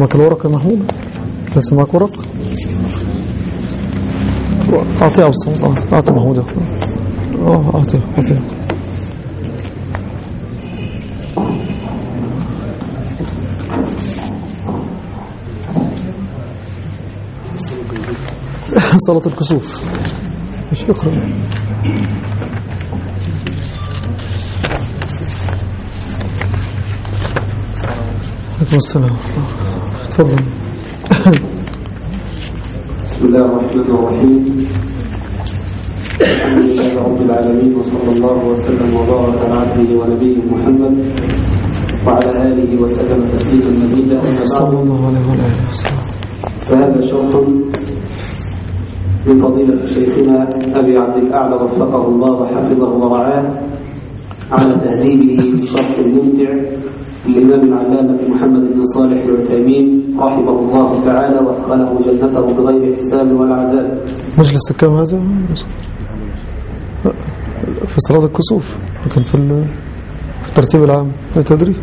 معك الورقة يا محمود؟ لسه معك ورق؟ أعطيه أبو الصمت أعطي محمود أه أعطيه أعطيه صلاة الكسوف. شكرا. عليكم السلام تفضل. بسم الله الرحمن الرحيم. الحمد لله رب العالمين وصلى الله وسلم وبارك على عبده ونبيه محمد وعلى آله وسلم تسليما مزيدا. صلى الله عليه وسلم. فهذا شرح من فضيلة شيخنا أبي عبد الأعلى وفقه الله وحفظه ورعاه على تهذيبه بشرح ممتع للإمام العلامة محمد بن صالح العثيمين رحمه الله تعالى وأدخله جنته بغير حساب ولا عذاب. مجلس كم هذا؟ في صلاة الكسوف لكن في في الترتيب العام لا تدري.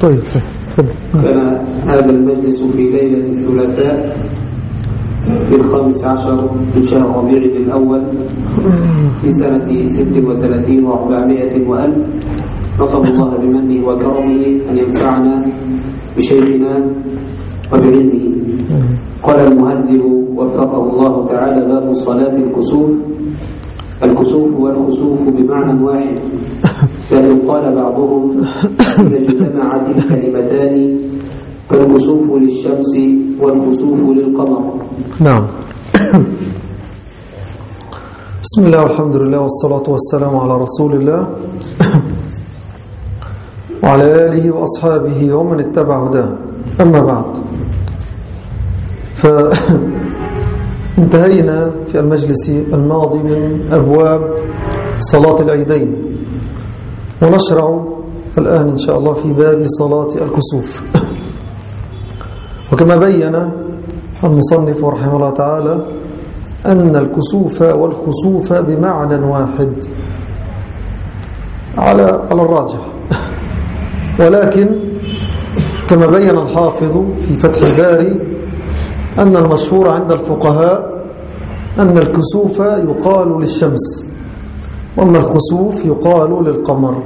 طيب طيب تفضل. كان هذا المجلس في ليلة الثلاثاء في الخامس عشر من شهر ربيع الأول في سنة ست وثلاثين وأربعمائة وألف. نسأل الله بمنه وكرمه أن ينفعنا بشيخنا وبعلمه. قال المهذب وفقه الله تعالى باب صلاة الكسوف. الكسوف والخسوف بمعنى واحد. لكن قال بعضهم إذا اجتمعت الكلمتان فالكسوف للشمس والخسوف للقمر. نعم. بسم الله والحمد لله والصلاة والسلام على رسول الله. وعلى آله وأصحابه ومن اتبع هداه. أما بعد. فانتهينا في المجلس الماضي من أبواب صلاة العيدين. ونشرع الآن إن شاء الله في باب صلاة الكسوف. وكما بين المصنف رحمه الله تعالى أن الكسوف والخسوف بمعنى واحد على على الراجح. ولكن كما بين الحافظ في فتح الباري أن المشهور عند الفقهاء أن الكسوف يقال للشمس وأما الخسوف يقال للقمر.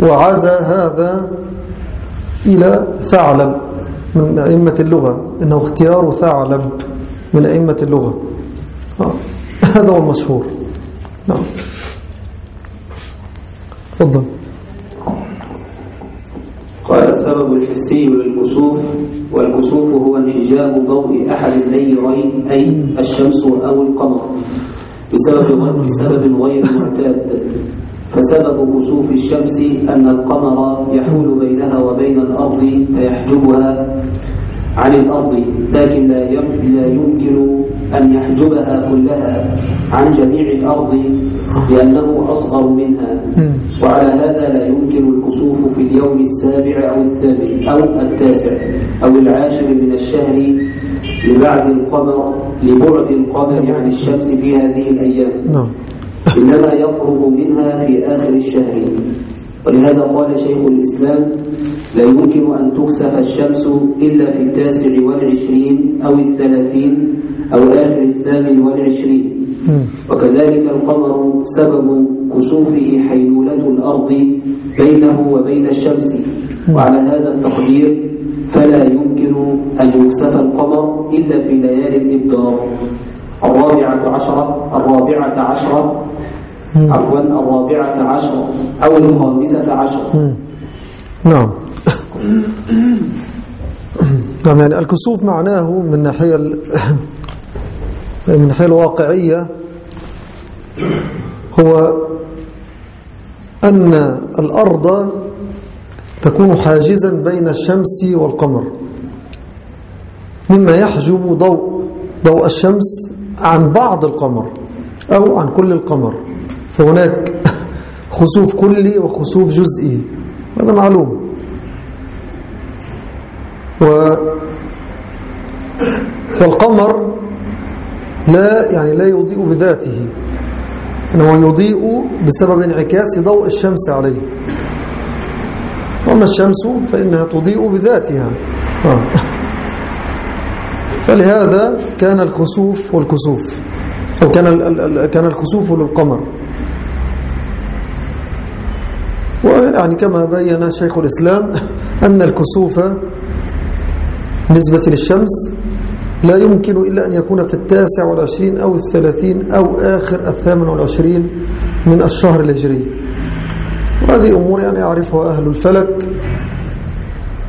وعزى هذا إلى ثعلب من أئمة اللغة إنه اختيار ثعلب من أئمة اللغة. آه. هذا هو المشهور. نعم. تفضل. قال السبب الحسي للكسوف والكسوف هو انحجاب ضوء أحد النيرين أي الشمس أو القمر بسبب بسبب غير معتاد. فسبب كسوف الشمس أن القمر يحول بينها وبين الأرض فيحجبها عن الأرض لكن لا يمكن أن يحجبها كلها عن جميع الأرض لأنه أصغر منها. وعلى هذا لا يمكن الكسوف في اليوم السابع أو الثامن أو التاسع أو العاشر من الشهر لبعد القمر لبعد القمر عن الشمس في هذه الأيام. نعم. إنما يقرب منها في آخر الشهر. ولهذا قال شيخ الإسلام لا يمكن أن تكسف الشمس إلا في التاسع والعشرين أو الثلاثين أو آخر الثامن والعشرين. وكذلك القمر سبب كسوفه حيلولة الأرض بينه وبين الشمس. وعلى هذا التقدير فلا يمكن أن يكسف القمر إلا في ليالي الإبدار. الرابعة عشرة الرابعة عشرة عفوا الرابعة عشرة أو الخامسة عشرة نعم. نعم يعني الكسوف معناه من الناحية ال- من الناحية الواقعية هو أن الأرض تكون حاجزا بين الشمس والقمر. مما يحجب ضوء ضوء الشمس عن بعض القمر أو عن كل القمر. فهناك خسوف كلي وخسوف جزئي. هذا معلوم. و والقمر لا يعني لا يضيء بذاته. إنه يضيء بسبب انعكاس ضوء الشمس عليه. وأما الشمس فإنها تضيء بذاتها. آه. فلهذا كان الخسوف والكسوف أو كان كان الخسوف للقمر ويعني كما بين شيخ الإسلام أن الكسوف نسبة للشمس لا يمكن إلا أن يكون في التاسع والعشرين أو الثلاثين أو آخر الثامن والعشرين من الشهر الهجري. وهذه أمور يعني يعرفها أهل الفلك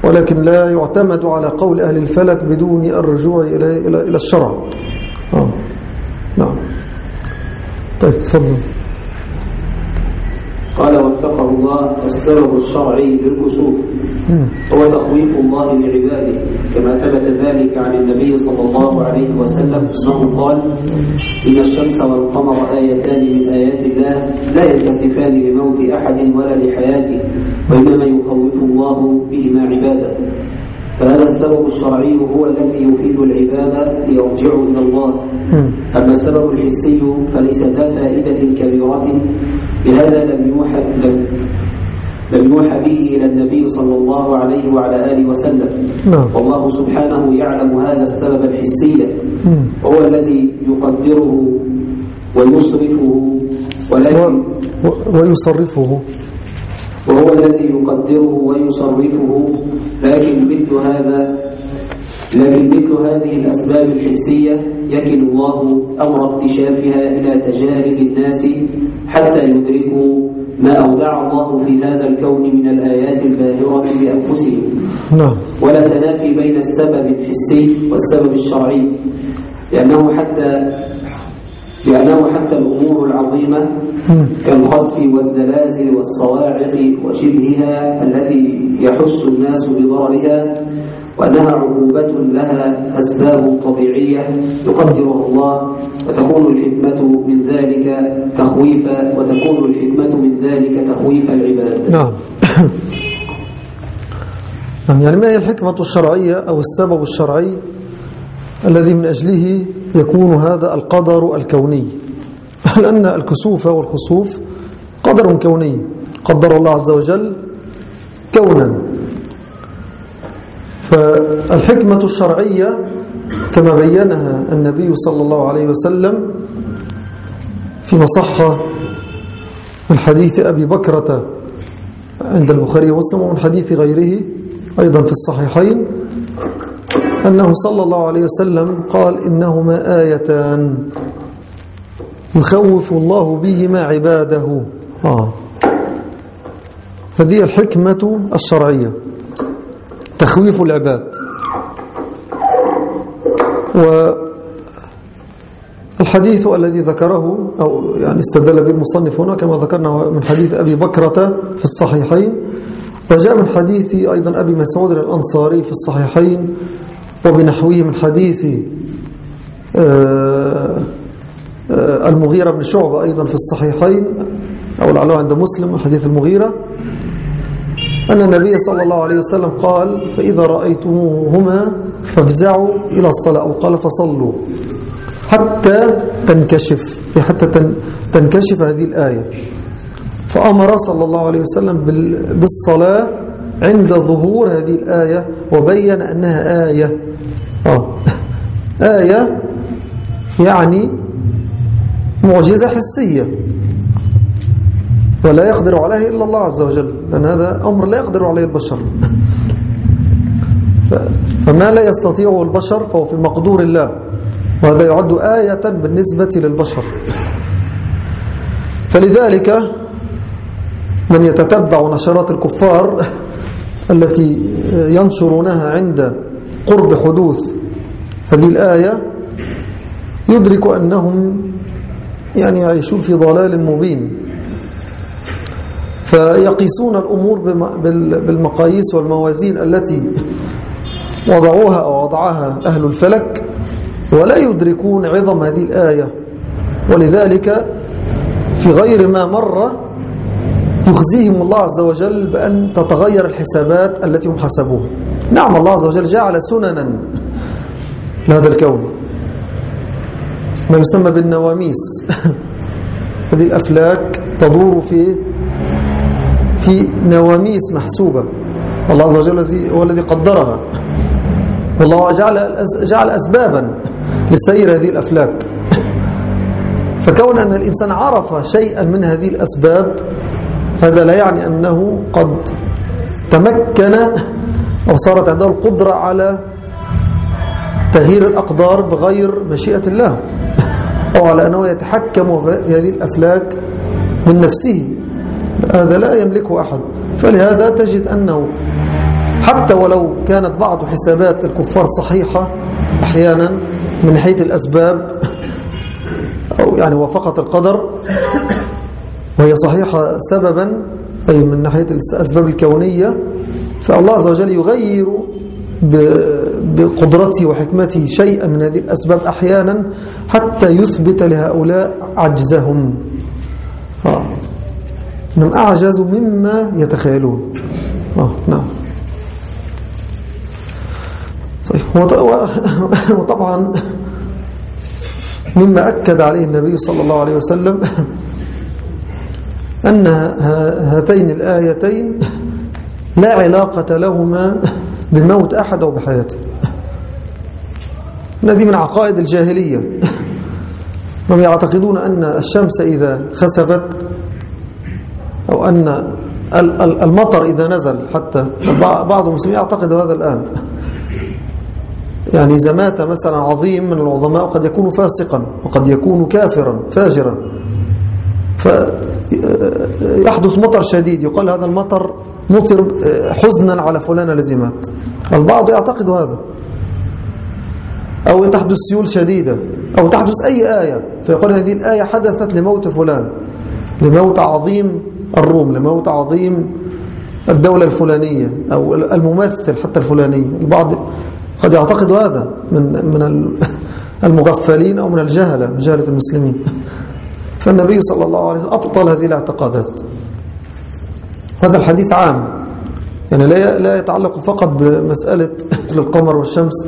ولكن لا يعتمد على قول أهل الفلك بدون الرجوع إلى إلى الشرع. آه. نعم. طيب تفضل. قال وفقه الله السبب الشرعي للكسوف هو تخويف الله لعباده. كما ثبت ذلك عن النبي صلى الله عليه وسلم. أنه قال إن الشمس والقمر آيتان من آيات الله لا ينكسفان لموت أحد ولا لحياته وإنما يخوف الله بهما عباده. فهذا السبب الشرعي هو الذي يفيد العبادة ليرجعوا إلى الله. أما السبب الحسي فليس ذا فائدة كبيرة. بهذا لم يوحى لم لم يوحى به إلى النبي صلى الله عليه وعلى آله وسلم. نعم. والله سبحانه يعلم هذا السبب الحسي. وهو الذي يقدره ويصرفه ولكن ويصرفه. وهو الذي يقدره ويصرفه. لكن مثل هذا لكن مثل هذه الأسباب الحسية يكل الله أمر اكتشافها إلى تجارب الناس حتى يدركوا ما أودع الله في هذا الكون من الآيات الباهرة بأنفسهم نعم. ولا تنافي بين السبب الحسي والسبب الشرعي. لأنه حتى لأنه حتى الأمور العظيمة كالخسف والزلازل والصواعق وشبهها التي يحس الناس بضررها وأنها عقوبة لها أسباب طبيعية يقدرها الله وتكون الحكمة من ذلك تخويف وتكون الحكمة من ذلك تخويف العباد. نعم. نعم يعني ما هي الحكمة الشرعية أو السبب الشرعي؟ الذي من أجله يكون هذا القدر الكوني. لأن الكسوف والخسوف قدر كوني؟ قدر الله عز وجل كونا. فالحكمة الشرعية كما بينها النبي صلى الله عليه وسلم فيما صح من حديث أبي بكرة عند البخاري ومسلم ومن حديث غيره أيضا في الصحيحين. أنه صلى الله عليه وسلم قال إنهما آيتان يخوف الله بهما عباده آه. هذه الحكمة الشرعية تخويف العباد والحديث الذي ذكره أو يعني استدل به المصنف هنا كما ذكرنا من حديث أبي بكرة في الصحيحين وجاء من حديث أيضا أبي مسعود الأنصاري في الصحيحين وبنحوه من حديث آه، آه، المغيرة بن شعبة أيضا في الصحيحين أو لعله عند مسلم حديث المغيرة. أن النبي صلى الله عليه وسلم قال فإذا رأيتموهما فافزعوا إلى الصلاة. أو قال فصلوا. حتى تنكشف حتى تنكشف هذه الآية. فأمر صلى الله عليه وسلم بالصلاة عند ظهور هذه الآية وبين أنها آية. آه. آية يعني معجزة حسية. ولا يقدر عليه إلا الله عز وجل لأن هذا أمر لا يقدر عليه البشر. فما لا يستطيعه البشر فهو في مقدور الله. وهذا يعد آية بالنسبة للبشر. فلذلك من يتتبع نشرات الكفار التي ينشرونها عند قرب حدوث هذه الآية يدرك أنهم يعني يعيشون في ضلال مبين. فيقيسون الأمور بالمقاييس والموازين التي وضعوها أو وضعها أهل الفلك ولا يدركون عظم هذه الآية. ولذلك في غير ما مر يخزيهم الله عز وجل بأن تتغير الحسابات التي هم حسبوها. نعم الله عز وجل جعل سننا لهذا الكون. ما يسمى بالنواميس. هذه الأفلاك تدور في في نواميس محسوبة. الله عز وجل هو الذي قدرها. والله جعل جعل أسبابا لسير هذه الأفلاك. فكون أن الإنسان عرف شيئا من هذه الأسباب هذا لا يعني أنه قد تمكن أو صارت عنده القدرة على تغيير الأقدار بغير مشيئة الله أو على أنه يتحكم في هذه الأفلاك من نفسه. هذا لا يملكه أحد. فلهذا تجد أنه حتى ولو كانت بعض حسابات الكفار صحيحة أحيانا من ناحية الأسباب أو يعني وفقت القدر وهي صحيحة سببا أي من ناحية الأسباب الكونية فالله عز وجل يغير بقدرته وحكمته شيئا من هذه الأسباب أحيانا حتى يثبت لهؤلاء عجزهم آه. إنهم أعجزوا مما يتخيلون آه. نعم طيب وطبعا مما أكد عليه النبي صلى الله عليه وسلم أن هاتين الآيتين لا علاقة لهما بموت أحد أو بحياته. هذه من عقائد الجاهلية. هم يعتقدون أن الشمس إذا خسفت أو أن المطر إذا نزل. حتى بعض المسلمين يعتقد هذا الآن. يعني إذا مات مثلا عظيم من العظماء قد يكون فاسقا وقد يكون كافرا فاجرا. فيحدث مطر شديد. يقال هذا المطر مطر حزنا على فلان الذي مات. البعض يعتقد هذا. أو تحدث سيول شديدة. أو تحدث أي آية. فيقول هذه الآية حدثت لموت فلان. لموت عظيم الروم لموت عظيم الدولة الفلانية أو الممثل حتى الفلانية البعض قد يعتقد هذا من من المغفلين أو من الجهلة من جهلة المسلمين. فالنبي صلى الله عليه وسلم أبطل هذه الاعتقادات. هذا الحديث عام. يعني لا لا يتعلق فقط بمسألة القمر والشمس.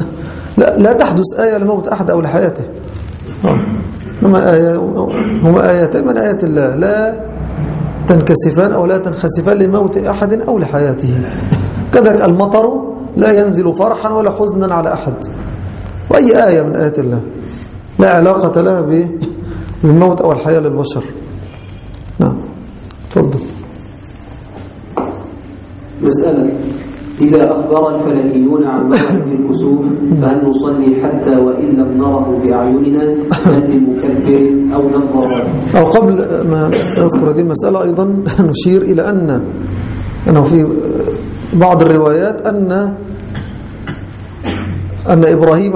لا, لا تحدث آية لموت أحد أو لحياته. هما, آية هما آيتين من آيات الله؟ لا تنكسفان أو لا تنخسفان لموت أحد أو لحياته. كذلك المطر لا ينزل فرحا ولا حزنا على أحد. وأي آية من آيات الله؟ لا علاقة لها بالموت أو الحياة للبشر. نعم. تفضل. مسألة. إذا أخبر الفلكيون عن موعد الكسوف فهل نصلي حتى وإن لم نره بأعيننا بل بمكبر أو نظارات أو قبل ما نذكر هذه المسألة أيضا نشير إلى أن أنه في بعض الروايات أن أن إبراهيم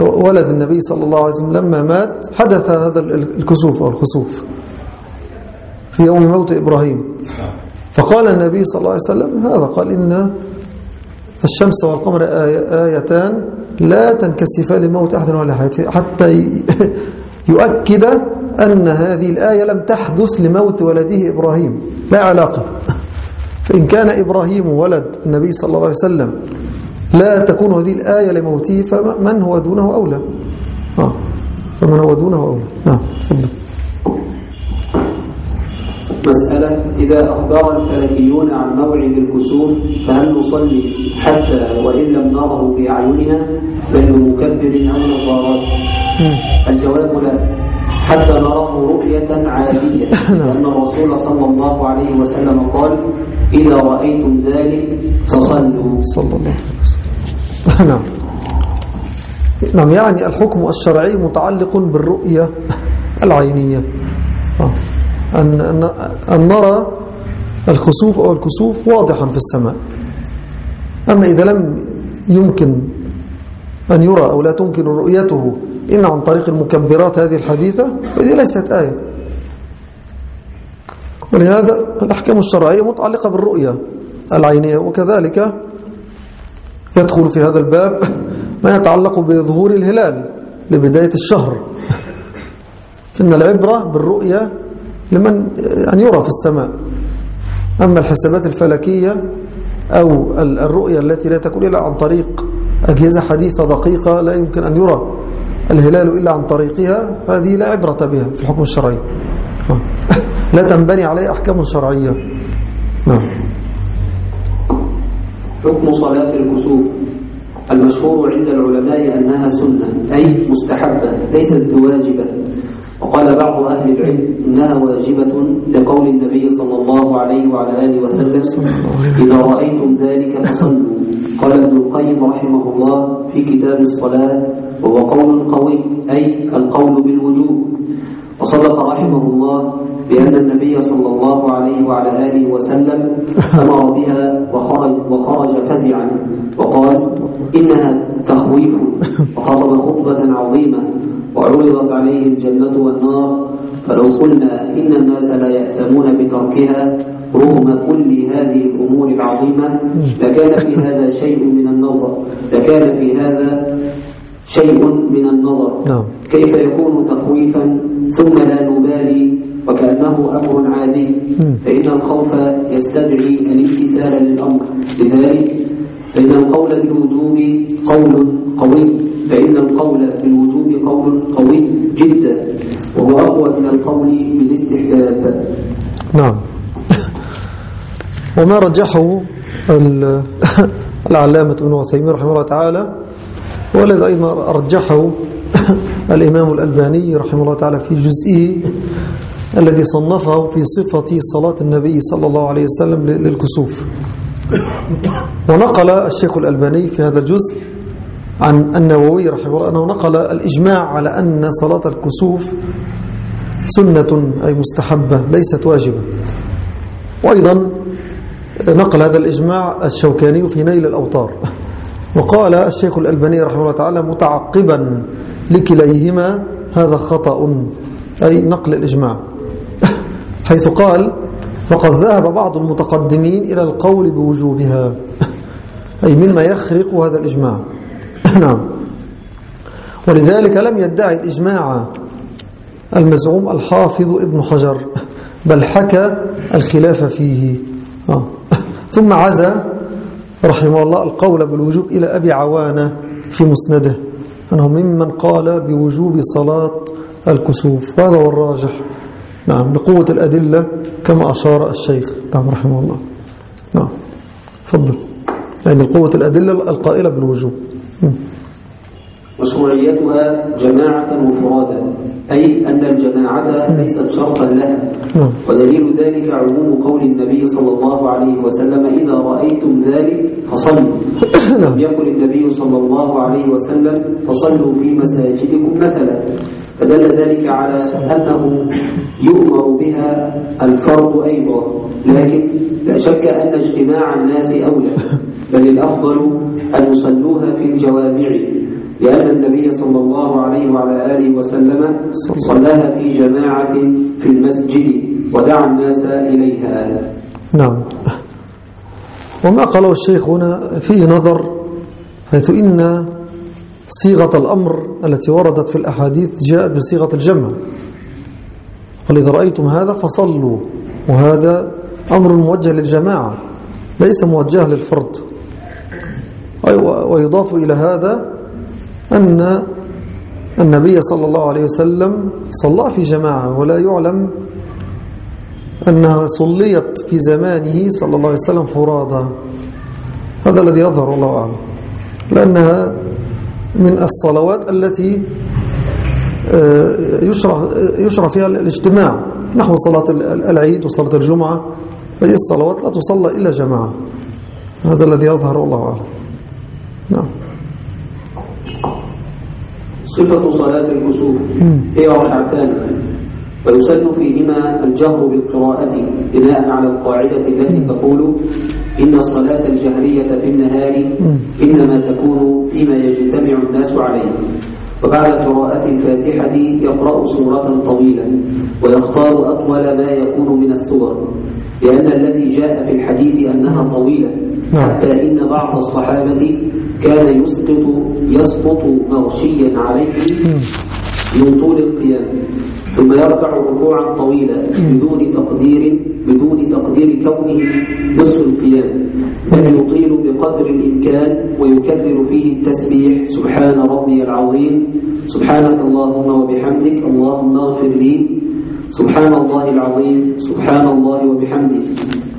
ولد النبي صلى الله عليه وسلم لما مات حدث هذا الكسوف أو الخسوف في يوم موت إبراهيم. فقال النبي صلى الله عليه وسلم هذا قال إن الشمس والقمر آيتان لا تنكسفان لموت أحد ولا حياته حتى يؤكد أن هذه الآية لم تحدث لموت ولده إبراهيم لا علاقة. فإن كان إبراهيم ولد النبي صلى الله عليه وسلم لا تكون هذه الآية لموته فمن هو دونه أولى؟ آه. فمن هو دونه أولى؟ نعم تفضل. مسألة إذا أخبر الفلكيون عن موعد الكسوف فهل نصلي حتى وإن لم نره بأعيننا بل بمكبر أو نظارات الجواب لا. حتى نراه رؤية عادية نعم. لأن الرسول صلى الله عليه وسلم قال إذا رأيتم ذلك فصلوا. صلى الله عليه وسلم. نعم. نعم يعني الحكم الشرعي متعلق بالرؤية العينية. آه. أن, أن, أن نرى الخسوف أو الكسوف واضحا في السماء. أما إذا لم يمكن أن يرى أو لا تمكن رؤيته إن عن طريق المكبرات هذه الحديثة فهذه ليست آية. ولهذا الأحكام الشرعية متعلقة بالرؤية العينية وكذلك يدخل في هذا الباب ما يتعلق بظهور الهلال لبداية الشهر. إن العبرة بالرؤية لمن أن يرى في السماء. أما الحسابات الفلكية أو الرؤية التي لا تكون إلا عن طريق أجهزة حديثة دقيقة لا يمكن أن يرى الهلال إلا عن طريقها هذه لا عبرة بها في الحكم الشرعي. لا تنبني عليه أحكام شرعية. نعم. حكم صلاة الكسوف المشهور عند العلماء أنها سنة أي مستحبة ليست بواجبة. وقال بعض أهل العلم إنها واجبة لقول النبي صلى الله عليه وعلى آله وسلم إذا رأيتم ذلك فصلوا. قال ابن القيم رحمه الله في كتاب الصلاة وهو قول قوي أي القول بالوجوب. وصدق رحمه الله بأن النبي صلى الله عليه وعلى آله وسلم أمر بها وخرج, وخرج فزعا. وقال إنها تخويف. وخطب خطبة عظيمة. وعرضت عليه الجنة والنار. فلو قلنا إن الناس لا يأسمون بتركها رغم كل هذه الأمور العظيمة لكان في هذا شيء من النظر. لكان في هذا شيء من النظر. نعم. كيف يكون تخويفا ثم لا نبالي وكأنه أمر عادي. فإن الخوف يستدعي الامتثال للأمر. لذلك فإن القول بالوجوب قول قوي. فإن القول بالوجوب قول قوي جدا. وهو أقوى من القول بالاستحباب. نعم. وما رجحه ال- العلامة ابن عثيمين رحمه الله تعالى والذي أيضا رجحه الإمام الألباني رحمه الله تعالى في جزئه الذي صنفه في صفة صلاة النبي صلى الله عليه وسلم للكسوف. ونقل الشيخ الألباني في هذا الجزء عن النووي رحمه الله أنه نقل الإجماع على أن صلاة الكسوف سنة أي مستحبة ليست واجبة. وأيضا نقل هذا الإجماع الشوكاني في نيل الأوطار وقال الشيخ الألباني رحمه الله تعالى متعقبا لكليهما هذا خطأ أي نقل الإجماع. حيث قال فقد ذهب بعض المتقدمين إلى القول بوجوبها. أي مما يخرق هذا الإجماع. نعم. ولذلك لم يدعي الإجماع المزعوم الحافظ ابن حجر بل حكى الخلاف فيه. آه. ثم عزى رحمه الله القول بالوجوب إلى أبي عوانة في مسنده أنه ممن قال بوجوب صلاة الكسوف وهذا هو الراجح. نعم لقوة الأدلة كما أشار الشيخ. نعم رحمه الله. نعم فضل يعني قوة الأدلة القائلة بالوجوب. مشروعيتها جماعة وفرادا. أي أن الجماعة ليست شرطا لها. نعم. ودليل ذلك عموم قول النبي صلى الله عليه وسلم إذا رأيتم ذلك فصلوا. لم يقل النبي صلى الله عليه وسلم فصلوا في مساجدكم مثلا. فدل ذلك على أنه يؤمر بها الفرد أيضا. لكن لا شك أن اجتماع الناس أولى. بل الأفضل أن يصلوها في الجوامع. لأن النبي صلى الله عليه وعلى آله وسلم صلاها في جماعة في المسجد ودعا الناس إليها. نعم. وما قاله الشيخ هنا فيه نظر حيث إن صيغة الأمر التي وردت في الأحاديث جاءت بصيغة الجمع. قال إذا رأيتم هذا فصلوا وهذا أمر موجه للجماعة ليس موجه للفرد. ويضاف إلى هذا أن النبي صلى الله عليه وسلم صلى في جماعة ولا يعلم أنها صليت في زمانه صلى الله عليه وسلم فرادا هذا الذي يظهر الله أعلم. لأنها من الصلوات التي يشرع, يشرع فيها الاجتماع. نحو صلاة العيد وصلاة الجمعة. هذه الصلوات لا تصلى إلا جماعة. هذا الذي يظهر الله أعلم. نعم. صفة صلاة الكسوف. هي ركعتان ويسن فيهما الجهر بالقراءة بناء على القاعدة التي تقول إن الصلاة الجهرية في النهار إنما تكون فيما يجتمع الناس عليه. وبعد قراءة الفاتحة يقرأ سورة طويلة ويختار أطول ما يكون من السور لأن الذي جاء في الحديث أنها طويلة. حتى إن بعض الصحابة كان يسقط يسقط مغشيا عليه من طول القيام. ثم يركع ركوعا طويلا بدون تقدير بدون تقدير كونه نصف القيام. بل يطيل بقدر الإمكان ويكرر فيه التسبيح. سبحان ربي العظيم. سبحانك اللهم وبحمدك. اللهم اغفر لي. سبحان الله العظيم. سبحان الله وبحمده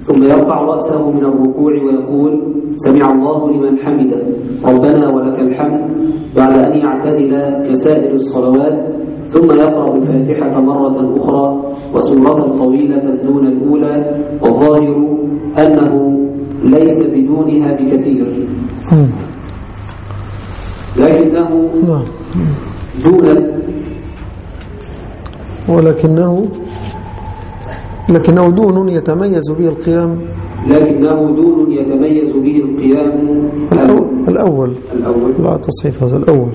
ثم يرفع رأسه من الركوع ويقول سمع الله لمن حمده ربنا ولك الحمد بعد أن يعتدل كسائر الصلوات ثم يقرأ الفاتحة مرة أخرى وسورة طويلة دون الأولى والظاهر أنه ليس بدونها بكثير. لكنه نعم. دون ولكنه لكنه دون يتميز به القيام. لكنه دون يتميز به القيام. الأول الأول. لا تصحيف هذا الأول.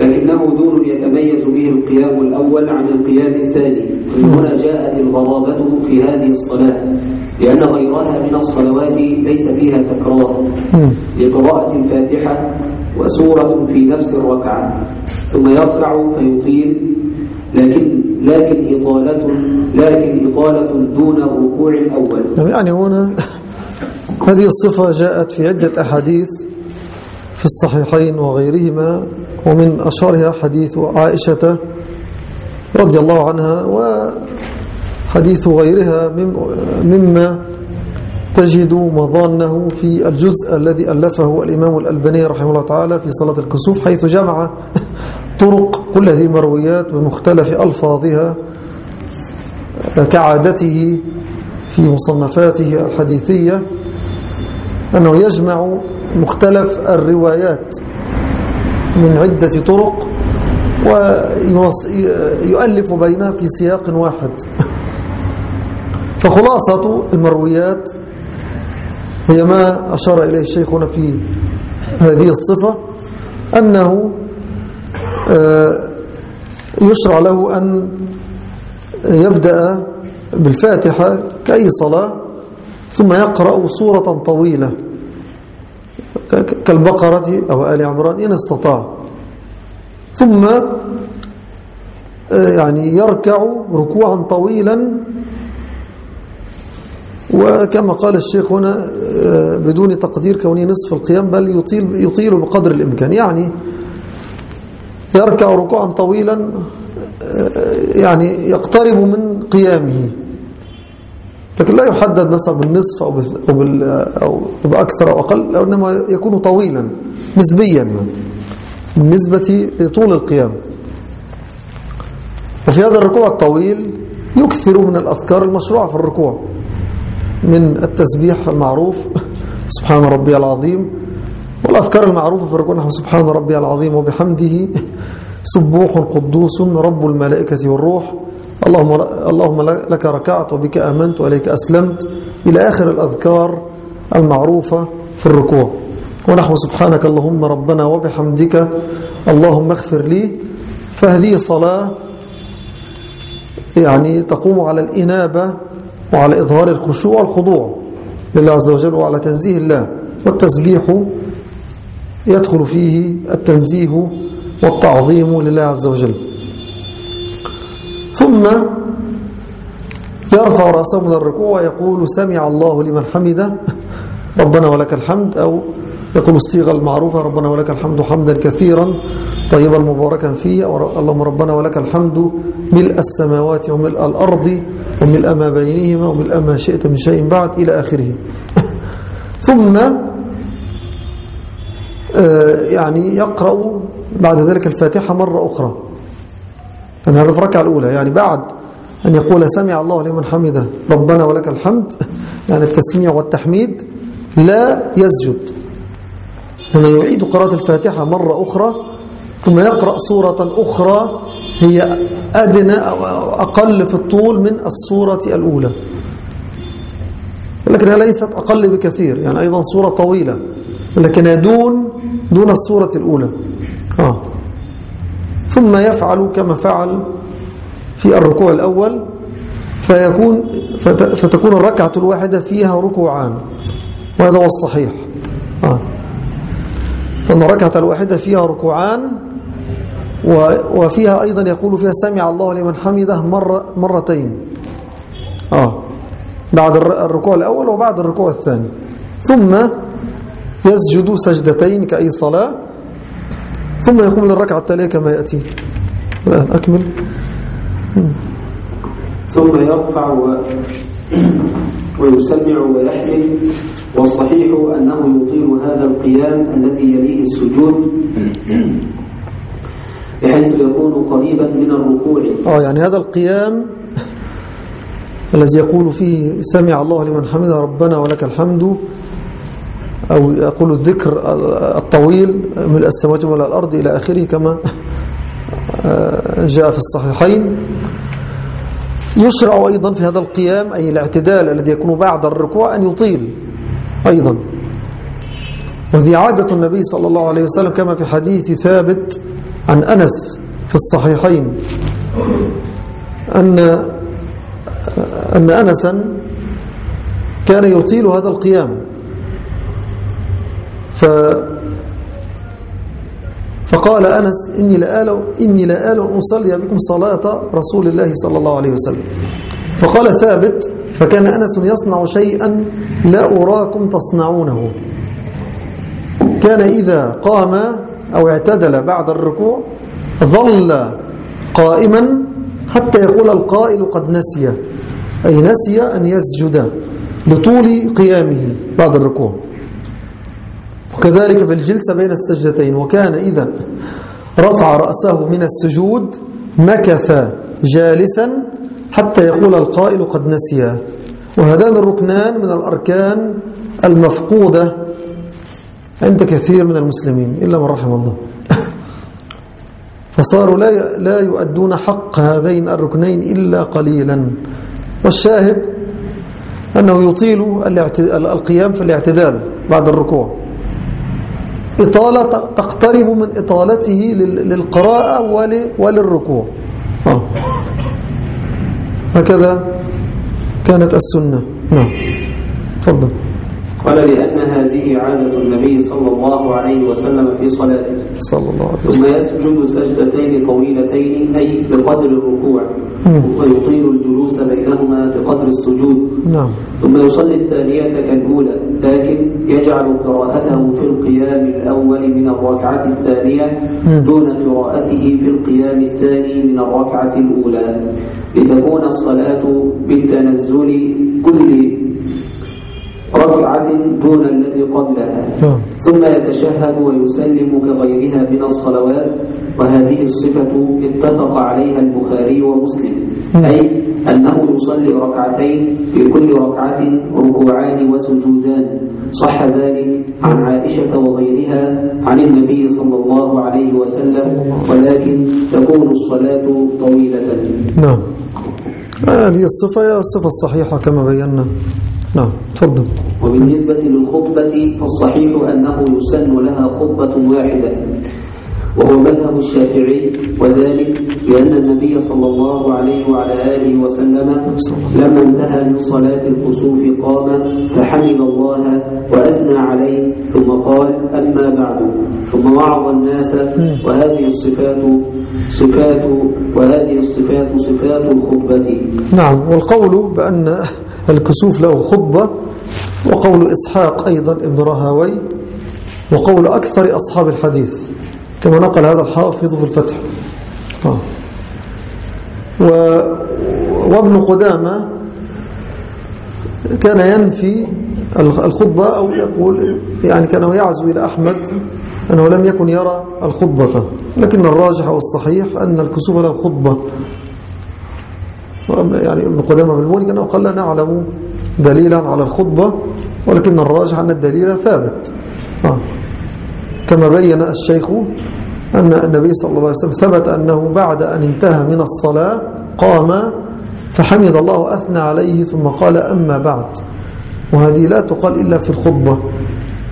لكنه دون يتميز به القيام الأول عن القيام الثاني. من هنا جاءت الغرابة في هذه الصلاة لأن غيرها من الصلوات ليس فيها تكرار. لقراءة الفاتحة وسورة في نفس الركعة ثم يركع فيطيل لكن لكن إطالة لكن إطالة دون الركوع الأول. يعني هنا هذه الصفة جاءت في عدة أحاديث في الصحيحين وغيرهما ومن أشهرها حديث عائشة رضي الله عنها وحديث غيرها مم- مما تجد مظانه في الجزء الذي ألفه الإمام الألباني رحمه الله تعالى في صلاة الكسوف حيث جمع طرق كل هذه المرويات بمختلف ألفاظها كعادته في مصنفاته الحديثية أنه يجمع مختلف الروايات من عدة طرق ويؤلف بينها في سياق واحد. فخلاصة المرويات هي ما أشار إليه الشيخ هنا في هذه الصفة أنه آه، يشرع له أن يبدأ بالفاتحة كأي صلاة ثم يقرأ سورة طويلة كالبقرة أو آل عمران إن استطاع. ثم يعني يركع ركوعا طويلا وكما قال الشيخ هنا بدون تقدير كونه نصف القيام بل يطيل, يطيل بقدر الإمكان. يعني يركع ركوعا طويلا يعني يقترب من قيامه. لكن لا يحدد مثلا بالنصف أو, أو, بأكثر أو أقل إنما يكون طويلا نسبيا. يعني بالنسبة لطول القيام. وفي هذا الركوع الطويل يكثر من الأذكار المشروعة في الركوع. من التسبيح المعروف سبحان ربي العظيم والأذكار المعروفة في الركوع نحو سبحان ربي العظيم وبحمده. سبوح قدوس رب الملائكة والروح. اللهم اللهم لك ركعت وبك آمنت وإليك أسلمت. إلى آخر الأذكار المعروفة في الركوع. ونحو سبحانك اللهم ربنا وبحمدك اللهم اغفر لي. فهذه صلاة يعني تقوم على الإنابة وعلى إظهار الخشوع والخضوع لله عز وجل وعلى تنزيه الله. والتسبيح يدخل فيه التنزيه والتعظيم لله عز وجل. ثم يرفع رأسه من الركوع ويقول سمع الله لمن حمده. ربنا ولك الحمد. أو يقول الصيغة المعروفة ربنا ولك الحمد حمدا كثيرا طيبا مباركا فيه. أو اللهم ربنا ولك الحمد ملء السماوات وملء الأرض وملء ما بينهما وملء ما شئت من شيء بعد إلى آخره. ثم يعني يقرأ بعد ذلك الفاتحة مرة أخرى. يعني هذا في الركعة الأولى يعني بعد أن يقول سمع الله لمن حمده ربنا ولك الحمد. يعني التسميع والتحميد لا يسجد. هنا يعيد قراءة الفاتحة مرة أخرى ثم يقرأ سورة أخرى هي أدنى أو أقل في الطول من السورة الأولى. لكنها ليست أقل بكثير يعني أيضا سورة طويلة. لكنها دون دون السورة الأولى. آه. ثم يفعل كما فعل في الركوع الأول فيكون فت- فتكون الركعة الواحدة فيها ركوعان وهذا هو الصحيح. آه. فإن الركعة الواحدة فيها ركوعان وفيها أيضا يقول فيها سمع الله لمن حمده مرة مرتين. آه. بعد الر- الركوع الأول وبعد الركوع الثاني. ثم يسجد سجدتين كأي صلاة ثم يقوم للركعة التالية كما يأتي. الآن أكمل. ثم يرفع و... ويسمع ويحمل والصحيح أنه يطيل هذا القيام الذي يليه السجود بحيث يكون قريبا من الركوع. آه يعني هذا القيام الذي يقول فيه سمع الله لمن حمد ربنا ولك الحمد أو يقول الذكر الطويل من السماوات ولا الأرض إلى آخره كما جاء في الصحيحين. يشرع أيضا في هذا القيام أي الاعتدال الذي يكون بعد الركوع أن يطيل أيضا. وذي عادة النبي صلى الله عليه وسلم كما في حديث ثابت عن أنس في الصحيحين أن أن أنسا كان يطيل هذا القيام. ف فقال أنس إني لآل, إني لآل أصلي بكم صلاة رسول الله صلى الله عليه وسلم. فقال ثابت فكان أنس يصنع شيئا لا أراكم تصنعونه. كان إذا قام أو اعتدل بعد الركوع ظل قائما حتى يقول القائل قد نسي. أي نسي أن يسجد لطول قيامه بعد الركوع. وكذلك في الجلسة بين السجدتين وكان إذا رفع رأسه من السجود مكث جالسا حتى يقول القائل قد نسي. وهذان الركنان من الأركان المفقودة عند كثير من المسلمين إلا من رحم الله. فصاروا لا لا يؤدون حق هذين الركنين إلا قليلا. والشاهد أنه يطيل القيام في الاعتدال بعد الركوع. إطالة تقترب من إطالته للقراءة وللركوع. آه. هكذا كانت السنة. نعم. تفضل. قال لأن هذه عادة النبي صلى الله عليه وسلم في صلاته. صلى الله عليه وسلم. ثم يسجد سجدتين طويلتين أي بقدر الركوع. ويطيل الجلوس بينهما بقدر السجود. نعم. ثم يصلي الثانية كالأولى. لكن يجعل قراءته في القيام الأول من الركعة الثانية دون قراءته في القيام الثاني من الركعة الأولى لتكون الصلاة بالتنزل كل ركعة دون التي قبلها نعم. ثم يتشهد ويسلم كغيرها من الصلوات وهذه الصفة اتفق عليها البخاري ومسلم. أي أنه يصلي ركعتين في كل ركعة ركوعان وسجودان. صح ذلك عن عائشة وغيرها عن النبي صلى الله عليه وسلم ولكن تكون الصلاة طويلة. نعم. هذه الصفة هي الصفة الصحيحة كما بينا. نعم تفضل. وبالنسبة للخطبة فالصحيح أنه يسن لها خطبة واحدة. وهو مذهب الشافعي وذلك لأن النبي صلى الله عليه وعلى آله وسلم لما انتهى من صلاة الكسوف قام فحمد الله وأثنى عليه ثم قال أما بعد. ثم وعظ الناس وهذه الصفات صفات وهذه الصفات صفات الخطبة. نعم والقول بأن الكسوف له خطبة وقول إسحاق أيضا ابن رهاوي وقول أكثر أصحاب الحديث. كما نقل هذا الحافظ في الفتح آه. و وابن قدامة كان ينفي الخطبة أو يقول يعني كان يعزو إلى أحمد أنه لم يكن يرى الخطبة لكن الراجح والصحيح أن الكسوف له خطبة يعني ابن قدامة بالمولي كان قال لا نعلم دليلا على الخطبة ولكن الراجح أن الدليل ثابت آه. كما بين الشيخ أن النبي صلى الله عليه وسلم ثبت أنه بعد أن انتهى من الصلاة قام فحمد الله وأثنى عليه ثم قال أما بعد. وهذه لا تقال إلا في الخطبة.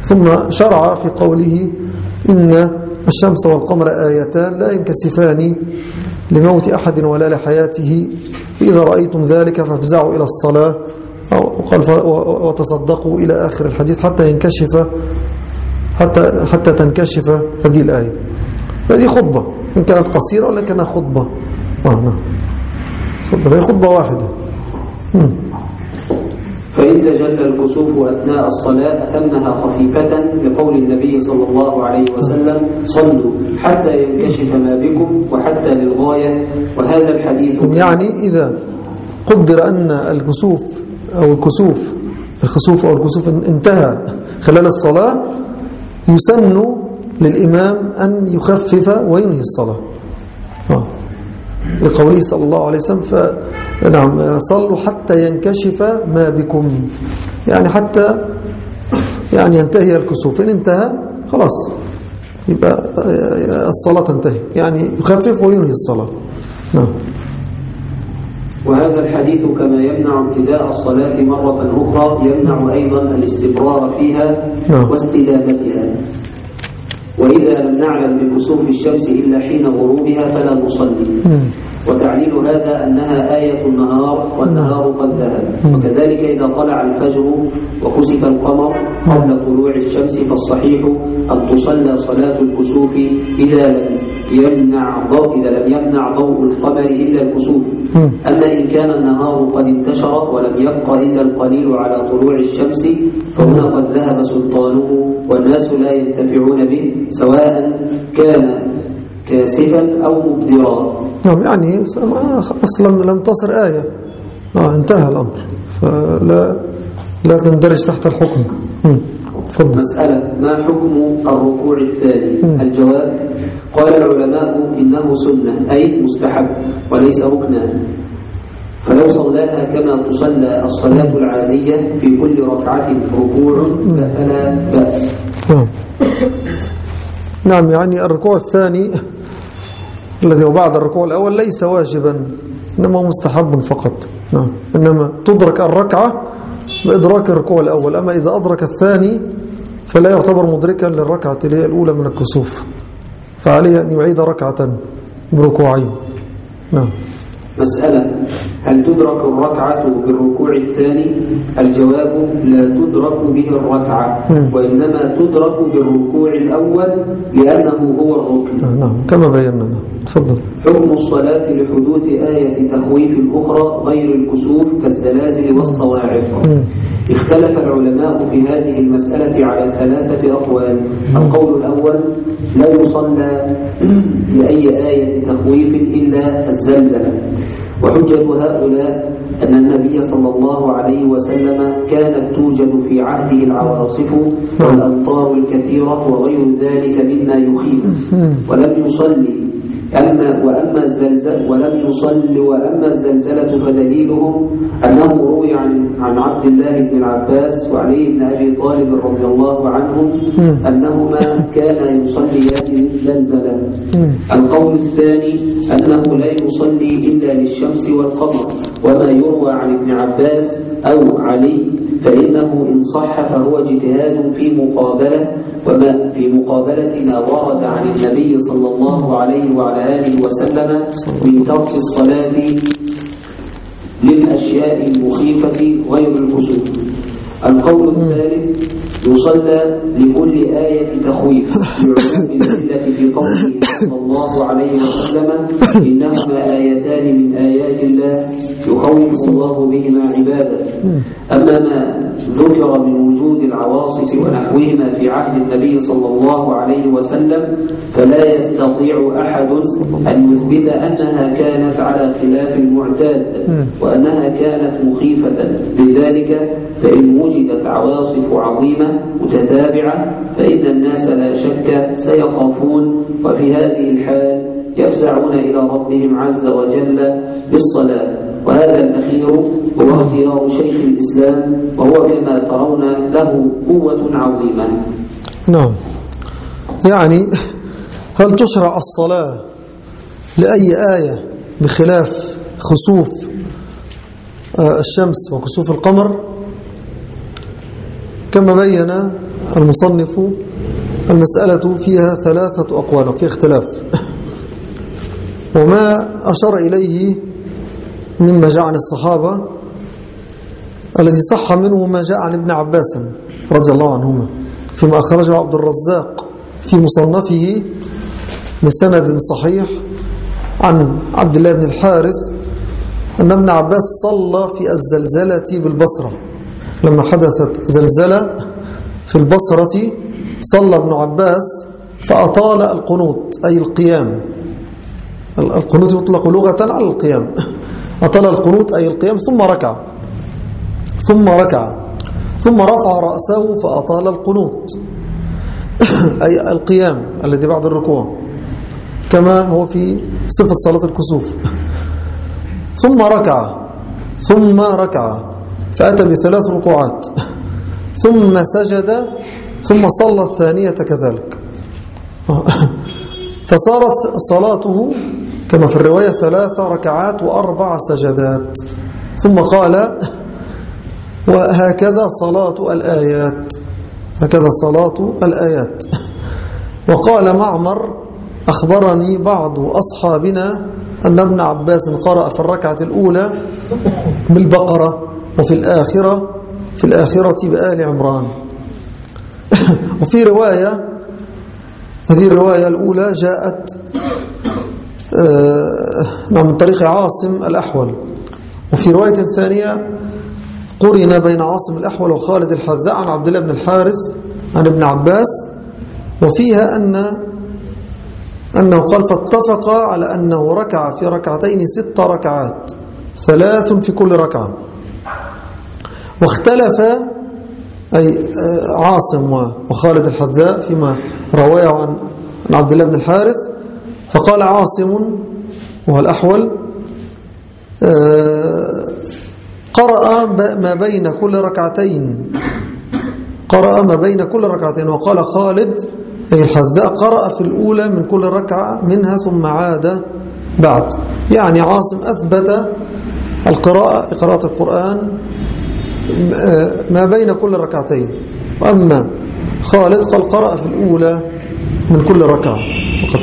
ثم شرع في قوله إن الشمس والقمر آيتان لا ينكسفان لموت أحد ولا لحياته. إذا رأيتم ذلك فافزعوا إلى الصلاة وقال وتصدقوا إلى آخر الحديث حتى ينكشف حتى, حتى تنكشف هذه الآية. هذه خطبة. إن كانت قصيرة ولا كانت خطبة. آه نعم. خطبة هي خطبة واحدة. مم. فإن تجلى الكسوف أثناء الصلاة أتمها خفيفة لقول النبي صلى الله عليه وسلم صلوا حتى ينكشف ما بكم وحتى للغاية. وهذا الحديث يعني إذا قدر أن الكسوف أو الكسوف الخسوف أو الكسوف انتهى خلال الصلاة يسن للإمام أن يخفف وينهي الصلاة. آه. لقوله صلى الله عليه وسلم نعم صلوا حتى ينكشف ما بكم. يعني حتى يعني ينتهي الكسوف. إن انتهى خلاص. يبقى الصلاة تنتهي. يعني يخفف وينهي الصلاة. نعم. وهذا الحديث كما يمنع ابتداء الصلاة مرة أخرى يمنع أيضا الاستمرار فيها نعم. واستدامتها. وإذا لم نعلم بكسوف الشمس إلا حين غروبها فلا نصلي. وتعليل هذا أنها آية النهار والنهار قد ذهب. وكذلك إذا طلع الفجر وكسف القمر قبل طلوع الشمس فالصحيح أن تصلى صلاة الكسوف إذا لم يمنع ضوء إذا لم يمنع ضوء القمر إلا الكسوف. أما إن كان النهار قد انتشر ولم يبق إلا القليل على طلوع الشمس فهنا قد ذهب سلطانه والناس لا ينتفعون به سواء كان كاسفا أو مبدرا نعم يعني أصلا لم تصر آية. آه انتهى الأمر. فلا لا تندرج تحت الحكم. فضل. مسألة ما حكم الركوع الثاني؟ م. الجواب قال العلماء إنه سنة أي مستحب وليس ركنا. فلو صلاها كما تصلى الصلاة العادية في كل ركعة ركوع فلا بأس. نعم يعني الركوع الثاني الذي هو بعد الركوع الأول ليس واجبا إنما مستحب فقط. نعم إنما تدرك الركعة بإدراك الركوع الأول أما إذا أدرك الثاني فلا يعتبر مدركا للركعة الأولى من الكسوف فعليه أن يعيد ركعة بركوعين. نعم. مسألة هل تدرك الركعة بالركوع الثاني؟ الجواب لا تدرك به الركعة وإنما تدرك بالركوع الأول لأنه هو الركن. آه، نعم كما بينا. نعم. تفضل. حكم الصلاة لحدوث آية تخويف الأخرى غير الكسوف كالزلازل والصواعق. اختلف العلماء في هذه المسألة على ثلاثة أقوال. القول الأول لا يصلى لأي آية تخويف إلا الزلزلة. وحجة هؤلاء أن النبي صلى الله عليه وسلم كانت توجد في عهده العواصف والأمطار الكثيرة وغير ذلك مما يخيف. ولم يصلي. أما وأما الزلزل ولم يصل وأما الزلزلة فدليلهم أنه روي عن عن عبد الله بن العباس وعلي بن أبي طالب رضي الله عنهم أنهما كانا يصليان الزلزلة. القول الثاني أنه لا يصلي إلا للشمس والقمر وما يروى عن ابن عباس أو علي فإنه إن صح فهو اجتهاد في مقابلة وما في مقابلة ما ورد عن النبي صلى الله عليه وعلى آله وسلم من ترك الصلاة للأشياء المخيفة غير الكسوف. القول الثالث يصلى لكل آية تخويف. لعلوم الأدلة في قوله صلى الله عليه وسلم إنهما آيتان من آيات الله يخوف الله بهما عباده. أما ما ذكر من وجود العواصف ونحوهما في عهد النبي صلى الله عليه وسلم فلا يستطيع أحد أن يثبت أنها كانت على خلاف المعتاد وأنها كانت مخيفة. لذلك فإن وجدت عواصف عظيمة متتابعة فإن الناس لا شك سيخافون وفي هذه الحال يفزعون إلى ربهم عز وجل بالصلاة. وهذا الأخير هو اختيار شيخ الإسلام وهو كما ترون له قوة عظيمة. نعم. يعني هل تشرع الصلاة لأي آية بخلاف خسوف آه، الشمس وكسوف القمر؟ كما بين المصنف المسألة فيها ثلاثة أقوال وفي اختلاف. وما أشار إليه مما جاء عن الصحابة الذي صح منه ما جاء عن ابن عباس رضي الله عنهما فيما أخرجه عبد الرزاق في مصنفه بسند صحيح عن عبد الله بن الحارث أن ابن عباس صلى في الزلزلة بالبصرة. لما حدثت زلزلة في البصرة صلى ابن عباس فأطال القنوط أي القيام. القنوط يطلق لغة على القيام. أطال القنوط أي القيام ثم ركع. ثم ركع. ثم رفع رأسه فأطال القنوط أي القيام الذي بعد الركوع. كما هو في صفة صلاة الكسوف. ثم ركع. ثم ركع. فأتى بثلاث ركوعات. ثم سجد. ثم صلى الثانية كذلك. فصارت صلاته كما في الرواية ثلاث ركعات وأربع سجدات. ثم قال وهكذا صلاة الآيات. هكذا صلاة الآيات. وقال معمر أخبرني بعض أصحابنا أن ابن عباس قرأ في الركعة الأولى بالبقرة وفي الآخرة في الآخرة بآل عمران. وفي رواية هذه الرواية الأولى جاءت نعم من طريق عاصم الأحول. وفي رواية ثانية قرن بين عاصم الأحول وخالد الحذاء عن عبد الله بن الحارث عن ابن عباس. وفيها أن أنه قال فاتفق على أنه ركع في ركعتين ست ركعات ثلاث في كل ركعة. واختلف أي آه، عاصم وخالد الحذاء فيما رواه عن عبد الله بن الحارث. فقال عاصم وهو الأحول آه، قرأ ما بين كل ركعتين. قرأ ما بين كل ركعتين وقال خالد أي الحذاء قرأ في الأولى من كل ركعة منها ثم عاد بعد. يعني عاصم أثبت القراءة قراءة القرآن ما بين كل ركعتين. وأما خالد قال قرأ في الأولى من كل ركعة.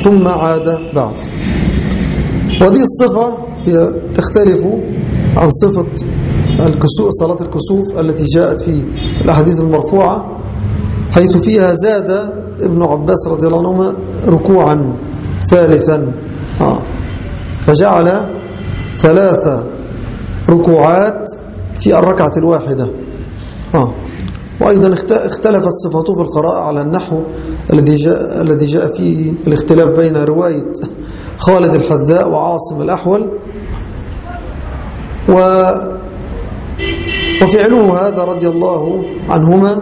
ثم عاد بعد وهذه الصفة هي تختلف عن صفة الكسوف صلاة الكسوف التي جاءت في الأحاديث المرفوعة حيث فيها زاد ابن عباس رضي الله عنهما ركوعا ثالثا آه. فجعل ثلاث ركوعات في الركعة الواحدة آه. وأيضا اختلفت صفاته في القراءة على النحو الذي جاء, الذي جاء فيه الاختلاف بين رواية خالد الحذاء وعاصم الأحول. و وفعله هذا رضي الله عنهما.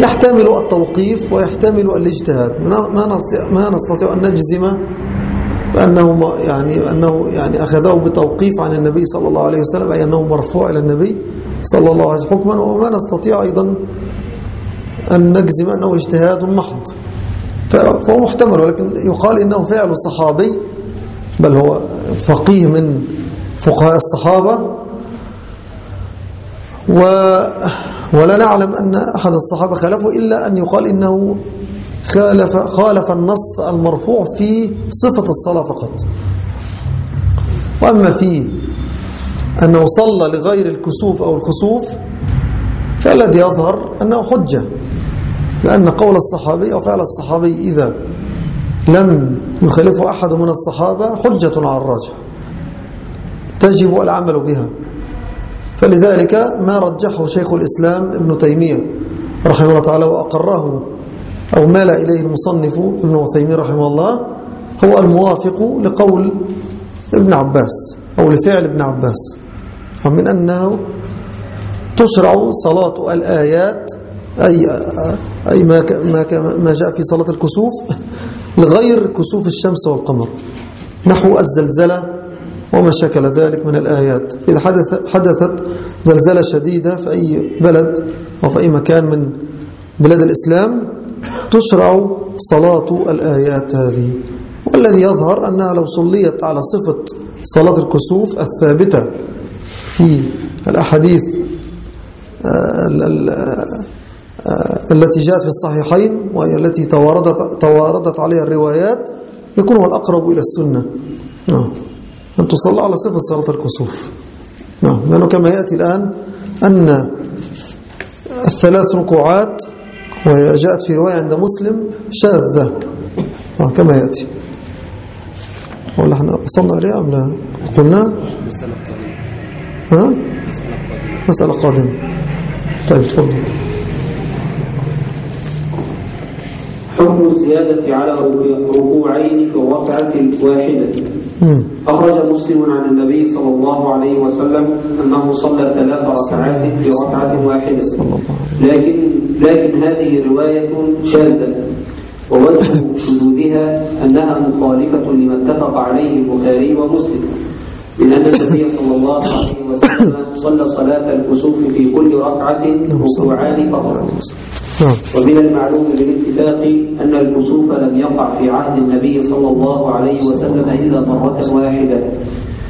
يحتمل التوقيف ويحتمل الاجتهاد. ما نستطيع, أن نجزم بأنه يعني أنه يعني أخذه بتوقيف عن النبي صلى الله عليه وسلم أي أنه مرفوع إلى النبي. صلى الله عليه وسلم. حكما وما نستطيع أيضا أن نجزم أنه اجتهاد محض. فهو محتمل ولكن يقال إنه فعل الصحابي بل هو فقيه من فقهاء الصحابة. و ولا نعلم أن أحد الصحابة خالفه إلا أن يقال إنه خالف, خالف النص المرفوع في صفة الصلاة فقط. وأما في أنه صلى لغير الكسوف أو الخسوف فالذي يظهر أنه حجة لأن قول الصحابي أو فعل الصحابي إذا لم يخالفه أحد من الصحابة حجة على الراجح تجب العمل بها. فلذلك ما رجحه شيخ الإسلام ابن تيمية رحمه الله تعالى وأقره أو مال إليه المصنف ابن عثيمين رحمه الله هو الموافق لقول ابن عباس. أو لفعل ابن عباس. ومن أنه تشرع صلاة الآيات أي, أي ما, ما جاء في صلاة الكسوف لغير كسوف الشمس والقمر. نحو الزلزلة وما شكل ذلك من الآيات. إذا حدث حدثت زلزلة شديدة في أي بلد أو في أي مكان من بلاد الإسلام تشرع صلاة الآيات هذه. والذي يظهر أنها لو صليت على صفة صلاة الكسوف الثابتة في الأحاديث آه، آه، التي جاءت في الصحيحين وهي التي تواردت, تواردت عليها الروايات يكون هو الأقرب إلى السنة. نعم. أن تصلى على صفة صلاة الكسوف. نعم. لأنه كما يأتي الآن أن الثلاث ركوعات وهي جاءت في رواية عند مسلم شاذة. آه كما يأتي. ولا إحنا وصلنا عليها أم لا؟ قلنا؟ ها؟ مسألة قادمة. طيب تفضل. حكم الزيادة على ركوعين في الركعة الواحدة. أخرج مسلم عن النبي صلى الله عليه وسلم أنه صلى ثلاث ركعات في ركعة واحدة. لكن لكن هذه رواية شاذة. ووجه شذوذها أنها مخالفة لما اتفق عليه البخاري ومسلم. من أن النبي صلى الله عليه وسلم صلى صلاة الكسوف في كل ركعة ركوعان فقط. ومن المعلوم بالاتفاق أن الكسوف لم يقع في عهد النبي صلى الله عليه وسلم إلا مرة واحدة.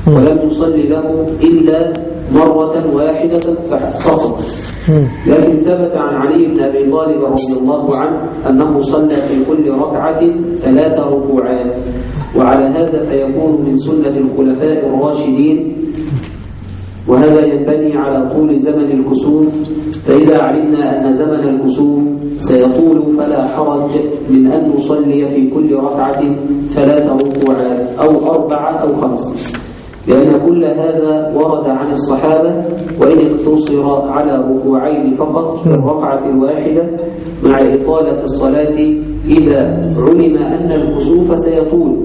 ولم يصلي له إلا مرة واحدة فقط. لكن ثبت عن علي بن أبي طالب رضي الله عنه أنه صلى في كل ركعة ثلاث ركوعات. وعلى هذا فيكون من سنة الخلفاء الراشدين. وهذا ينبني على طول زمن الكسوف. فإذا علمنا أن زمن الكسوف سيطول فلا حرج من أن نصلي في كل ركعة ثلاث ركوعات أو أربعة أو خمس. لأن كل هذا ورد عن الصحابة وإن اقتصر على ركوعين فقط في الركعة الواحدة مع إطالة الصلاة إذا علم أن الكسوف سيطول.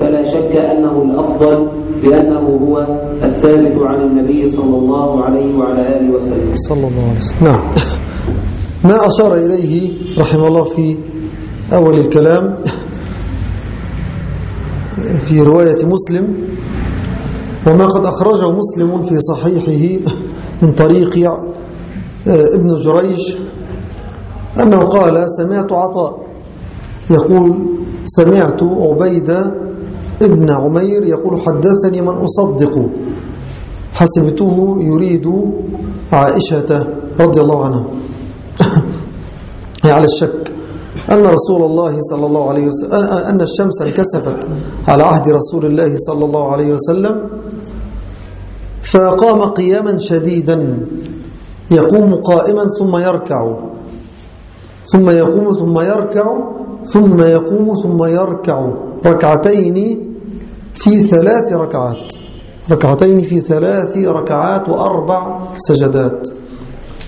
فلا شك أنه الأفضل لأنه هو الثابت عن النبي صلى الله عليه وعلى آله وسلم. صلى الله عليه وسلم. نعم. ما أشار إليه رحمه الله في أول الكلام في رواية مسلم وما قد أخرجه مسلم في صحيحه من طريق ابن جريج أنه قال سمعت عطاء يقول سمعت عبيد ابن عمير يقول حدثني من أصدق حسبته يريد عائشة رضي الله عنها. على الشك. أن رسول الله صلى الله عليه وسلم أن الشمس انكسفت على عهد رسول الله صلى الله عليه وسلم فقام قياما شديدا يقوم قائما ثم يركع ثم يقوم ثم يركع ثم يقوم ثم يركع ركعتين في ثلاث ركعات ركعتين في ثلاث ركعات وأربع سجدات.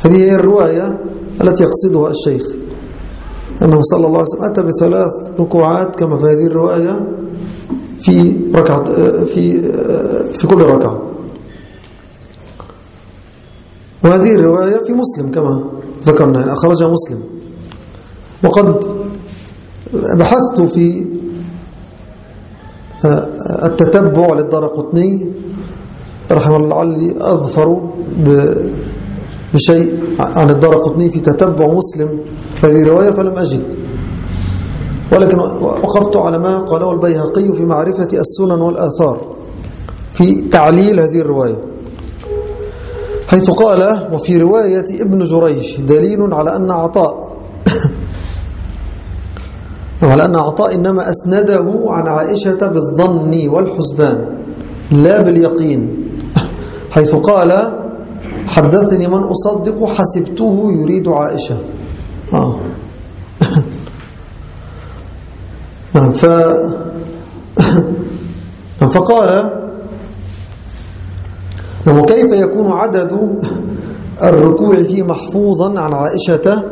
هذه هي الرواية التي يقصدها الشيخ. أنه صلى الله عليه وسلم أتى بثلاث ركوعات كما في هذه الرواية في ركعة في في كل ركعة. وهذه الرواية في مسلم كما ذكرنا يعني أخرجها مسلم. وقد بحثت في التتبع للدار قطني رحمه الله لعلي أظفر بشيء عن الدار قطني في تتبع مسلم هذه الرواية فلم أجد. ولكن وقفت على ما قاله البيهقي في معرفة السنن والآثار في تعليل هذه الرواية. حيث قال وفي رواية ابن جريج دليل على أن عطاء وعلى أن عطاء إنما أسنده عن عائشة بالظن والحسبان لا باليقين. حيث قال حدثني من أصدق حسبته يريد عائشة آه. نعم ف فقال وكيف يكون عدد الركوع فيه محفوظا عن عائشة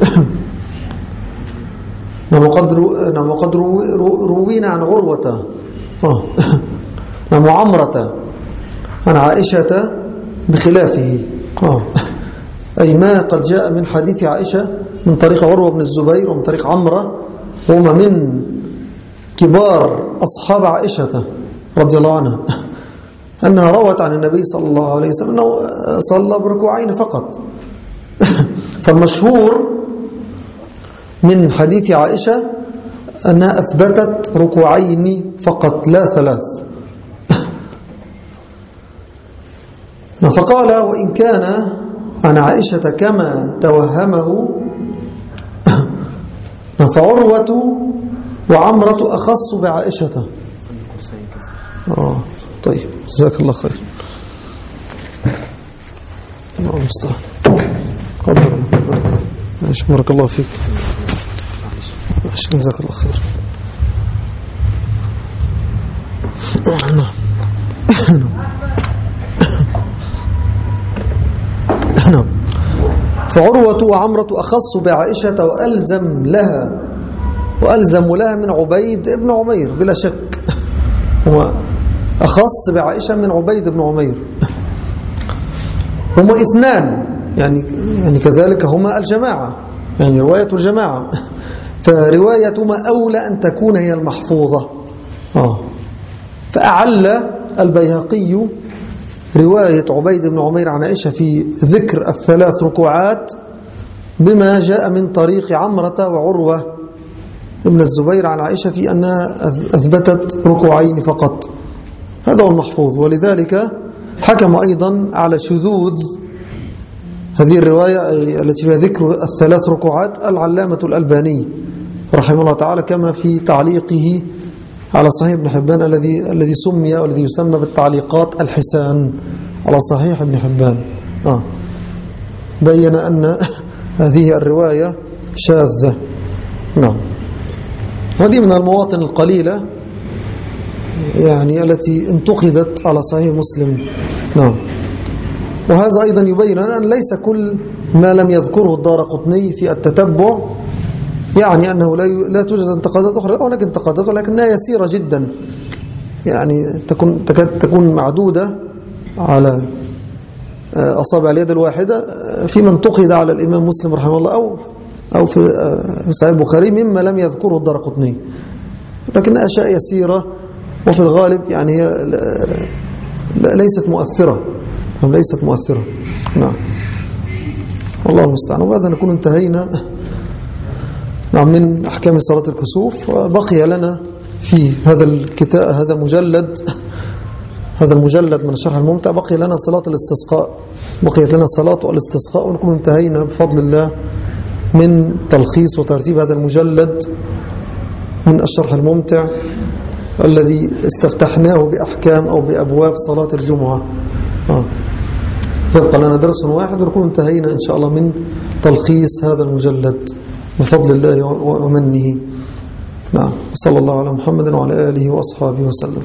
نعم وقد نعم روينا عن عروة آه. نعم وعمرة عن عائشة بخلافه. آه. أي ما قد جاء من حديث عائشة من طريق عروة بن الزبير ومن طريق عمرة وهما من كبار أصحاب عائشة رضي الله عنها أنها روت عن النبي صلى الله عليه وسلم أنه صلى بركوعين فقط. فالمشهور من حديث عائشة أنها أثبتت ركوعين فقط لا ثلاث. فقال وإن كان عن عائشة كما توهمه فعروة وعمرة أخص بعائشة. آه طيب جزاك الله خير. الله المستعان قدر الله ماشي بارك الله فيك. ماشي جزاك الله خير. نعم. نعم فعروة وعمرة أخص بعائشة وألزم لها وألزم لها من عبيد ابن عمير بلا شك. هو أخص بعائشة من عبيد بن عمير. هما اثنان يعني يعني كذلك هما الجماعة يعني رواية الجماعة. فروايتهما أولى أن تكون هي المحفوظة. آه. فأعل البيهقي رواية عبيد بن عمير عن عائشة في ذكر الثلاث ركوعات بما جاء من طريق عمرة وعروة ابن الزبير عن عائشة في أنها أثبتت ركوعين فقط. هذا هو المحفوظ. ولذلك حكم أيضا على شذوذ. هذه الرواية التي فيها ذكر الثلاث ركوعات العلامة الألباني رحمه الله تعالى كما في تعليقه على صحيح ابن حبان الذي الذي سمي والذي يسمى بالتعليقات الحسان. على صحيح ابن حبان. آه. بين أن هذه الرواية شاذة. نعم. هذه من المواطن القليلة يعني التي انتقدت على صحيح مسلم. نعم. وهذا أيضا يبين أن ليس كل ما لم يذكره الدار قطني في التتبع يعني أنه لا لا توجد انتقادات أخرى هناك انتقادات ولكنها يسيرة جدا. يعني تكون تكاد تكون معدودة على آه، أصابع اليد الواحدة آه، في من انتقد على الإمام مسلم رحمه الله أو أو في آه، صحيح البخاري مما لم يذكره الدرقطني لكن أشياء يسيرة وفي الغالب يعني هي ليست مؤثرة. ليست مؤثرة. نعم. والله المستعان. وبهذا نكون انتهينا نعم من أحكام صلاة الكسوف وبقي لنا في هذا الكتاب هذا المجلد هذا المجلد من الشرح الممتع بقي لنا صلاة الاستسقاء. بقيت لنا الصلاة والاستسقاء ونكون انتهينا بفضل الله من تلخيص وترتيب هذا المجلد من الشرح الممتع الذي استفتحناه بأحكام أو بأبواب صلاة الجمعة. آه. يبقى لنا درس واحد ونكون انتهينا إن شاء الله من تلخيص هذا المجلد. بفضل الله ومنه. نعم. صلى الله على محمد وعلى آله وأصحابه وسلم.